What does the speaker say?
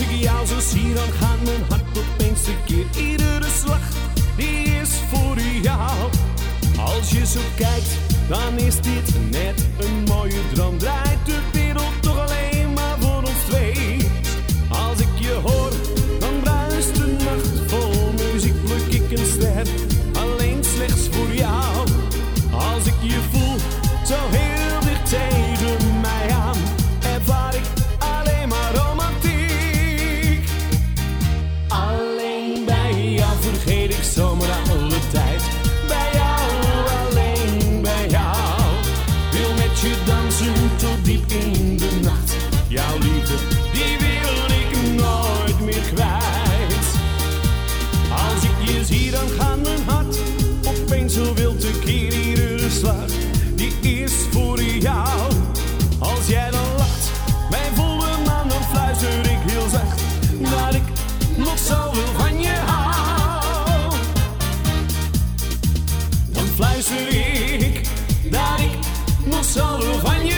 Als ik jou zo zie, dan gaat mijn hart opeens een keer. Iedere slag, die is voor jou. Als je zo kijkt, dan is dit net een mooie droom. Draait de wereld toch alleen maar voor ons twee? Als ik je hoor, dan bruist de nacht vol muziek. Pluk ik een ster, alleen slechts voor jou. Als ik je voel, zo heel Die dan gaan mijn hart opeens zo wild tekeer. Iedere slag die is voor jou. Als jij dan lacht, mijn volle man, dan fluister ik heel zacht. Dat ik nog zo wil van je hou. Dan fluister ik dat ik nog zo wil van je